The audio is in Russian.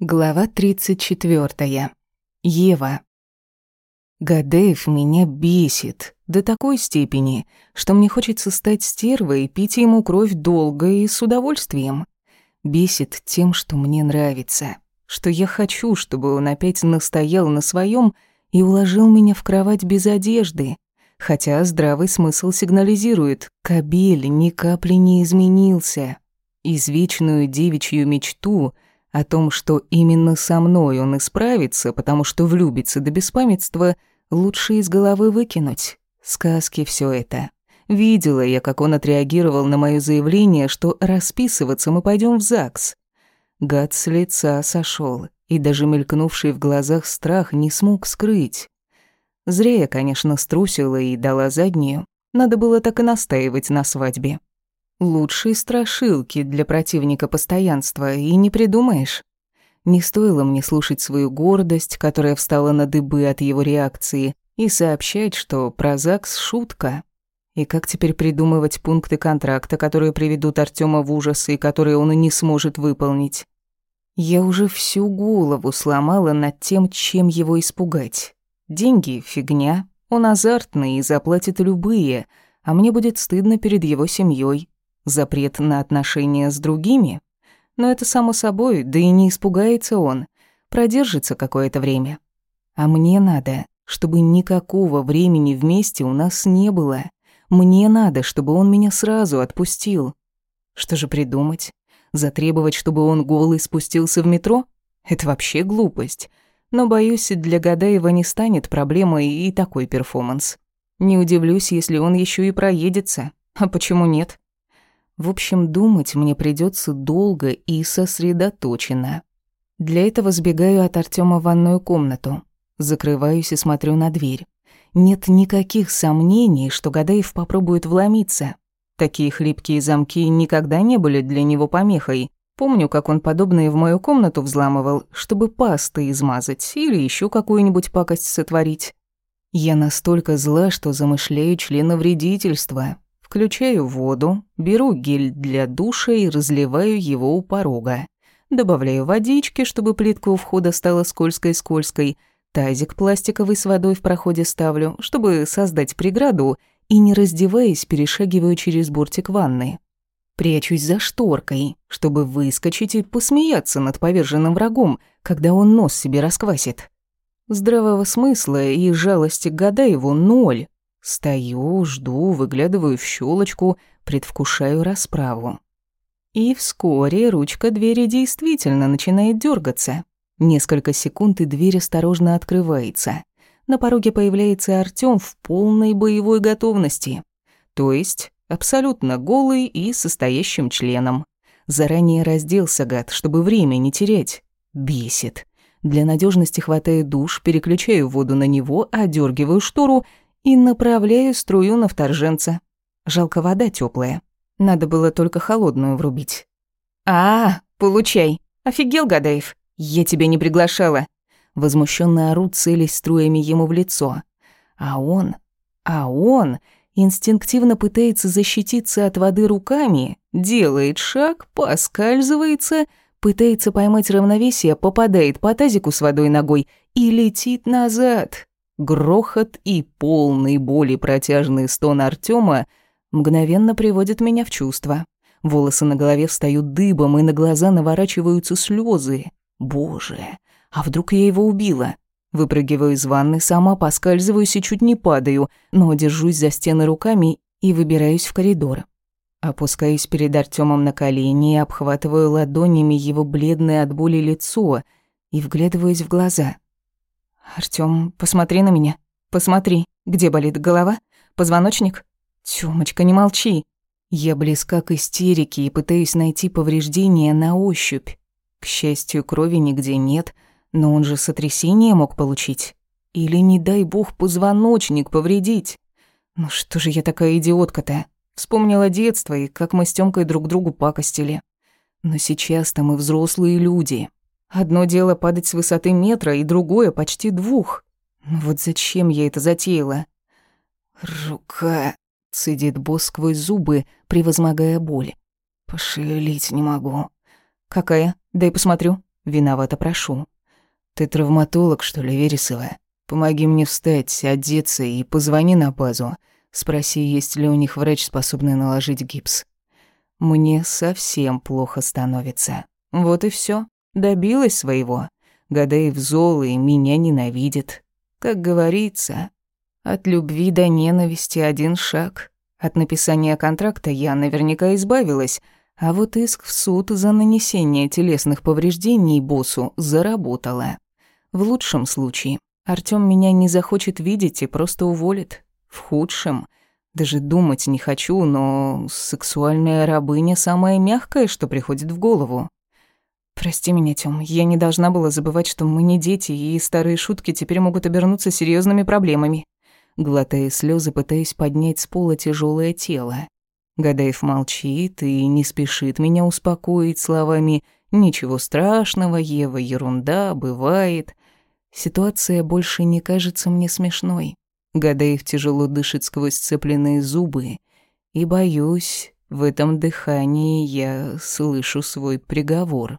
Глава 34. Ева. Гадеев меня бесит до такой степени, что мне хочется стать стервой и пить ему кровь долго и с удовольствием. Бесит тем, что мне нравится, что я хочу, чтобы он опять настоял на своем и уложил меня в кровать без одежды, хотя здравый смысл сигнализирует, кабель ни капли не изменился. Извечную девичью мечту — о том, что именно со мной он исправится, потому что влюбится до беспамятства, лучше из головы выкинуть. Сказки все это. Видела я, как он отреагировал на мое заявление, что расписываться мы пойдем в ЗАГС. Гад с лица сошел, и даже мелькнувший в глазах страх не смог скрыть. Зря я, конечно, струсила и дала заднюю. Надо было так и настаивать на свадьбе. Лучшие страшилки для противника постоянства и не придумаешь. Не стоило мне слушать свою гордость, которая встала на дыбы от его реакции, и сообщать, что про ЗАГС — шутка. И как теперь придумывать пункты контракта, которые приведут Артема в ужас и которые он и не сможет выполнить? Я уже всю голову сломала над тем, чем его испугать. Деньги — фигня, он азартный и заплатит любые, а мне будет стыдно перед его семьей. Запрет на отношения с другими? Но это само собой, да и не испугается он. Продержится какое-то время. А мне надо, чтобы никакого времени вместе у нас не было. Мне надо, чтобы он меня сразу отпустил. Что же придумать? Затребовать, чтобы он голый спустился в метро? Это вообще глупость. Но, боюсь, для Гадаева не станет проблемой и такой перформанс. Не удивлюсь, если он еще и проедется. А почему нет? В общем, думать мне придется долго и сосредоточенно. Для этого сбегаю от Артема в ванную комнату, закрываюсь и смотрю на дверь. Нет никаких сомнений, что Гадаев попробует вломиться. Такие хлипкие замки никогда не были для него помехой. Помню, как он подобные в мою комнату взламывал, чтобы пасты измазать или еще какую-нибудь пакость сотворить. Я настолько зла, что замышляю членовредительство, Включаю воду, беру гель для душа и разливаю его у порога. Добавляю водички, чтобы плитка у входа стала скользкой-скользкой. Тазик пластиковый с водой в проходе ставлю, чтобы создать преграду, и, не раздеваясь, перешагиваю через бортик ванны. Прячусь за шторкой, чтобы выскочить и посмеяться над поверженным врагом, когда он нос себе расквасит. Здравого смысла и жалости к его ноль. Стою, жду, выглядываю в щелочку, предвкушаю расправу. И вскоре ручка двери действительно начинает дергаться. Несколько секунд, и дверь осторожно открывается. На пороге появляется Артём в полной боевой готовности. То есть абсолютно голый и состоящим членом. Заранее разделся гад, чтобы время не терять. Бесит. Для надежности хватаю душ, переключаю воду на него, одергиваю штору и направляю струю на вторженца. Жалко, вода теплая. Надо было только холодную врубить. «А, получай! Офигел, Гадаев! Я тебя не приглашала!» Возмущенно орут, целясь струями ему в лицо. А он... А он инстинктивно пытается защититься от воды руками, делает шаг, поскальзывается, пытается поймать равновесие, попадает по тазику с водой ногой и летит назад. Грохот и полный боли протяжный стон Артема мгновенно приводят меня в чувство. Волосы на голове встают дыбом, и на глаза наворачиваются слезы. Боже, а вдруг я его убила? Выпрыгиваю из ванны, сама поскальзываюсь и чуть не падаю, но держусь за стены руками и выбираюсь в коридор. Опускаюсь перед Артемом на колени и обхватываю ладонями его бледное от боли лицо и вглядываюсь в глаза — «Артём, посмотри на меня. Посмотри, где болит голова? Позвоночник? Тёмочка, не молчи». Я близка к истерике и пытаюсь найти повреждения на ощупь. К счастью, крови нигде нет, но он же сотрясение мог получить. Или, не дай бог, позвоночник повредить. Ну что же я такая идиотка-то? Вспомнила детство и как мы с Тёмкой друг другу пакостили. Но сейчас-то мы взрослые люди. Одно дело падать с высоты метра, и другое почти двух. Ну вот зачем я это затеяла? «Рука...» — цедит босс сквозь зубы, превозмогая боль. «Пошевелить не могу». «Какая? Дай посмотрю». Виновато прошу. «Ты травматолог, что ли, Вересова? Помоги мне встать, одеться и позвони на базу. Спроси, есть ли у них врач, способный наложить гипс». Мне совсем плохо становится. Вот и все. Добилась своего. Гадаев зол и меня ненавидит. Как говорится, от любви до ненависти один шаг. От написания контракта я наверняка избавилась, а вот иск в суд за нанесение телесных повреждений боссу заработала. В лучшем случае Артём меня не захочет видеть и просто уволит. В худшем даже думать не хочу, но сексуальная рабыня самое мягкое, что приходит в голову. Прости меня, Тём, я не должна была забывать, что мы не дети, и старые шутки теперь могут обернуться серьезными проблемами. Глотая слезы, пытаясь поднять с пола тяжелое тело. Гадаев молчит и не спешит меня успокоить словами «Ничего страшного, Ева, ерунда, бывает». Ситуация больше не кажется мне смешной. Гадаев тяжело дышит сквозь сцепленные зубы. И боюсь, в этом дыхании я слышу свой приговор.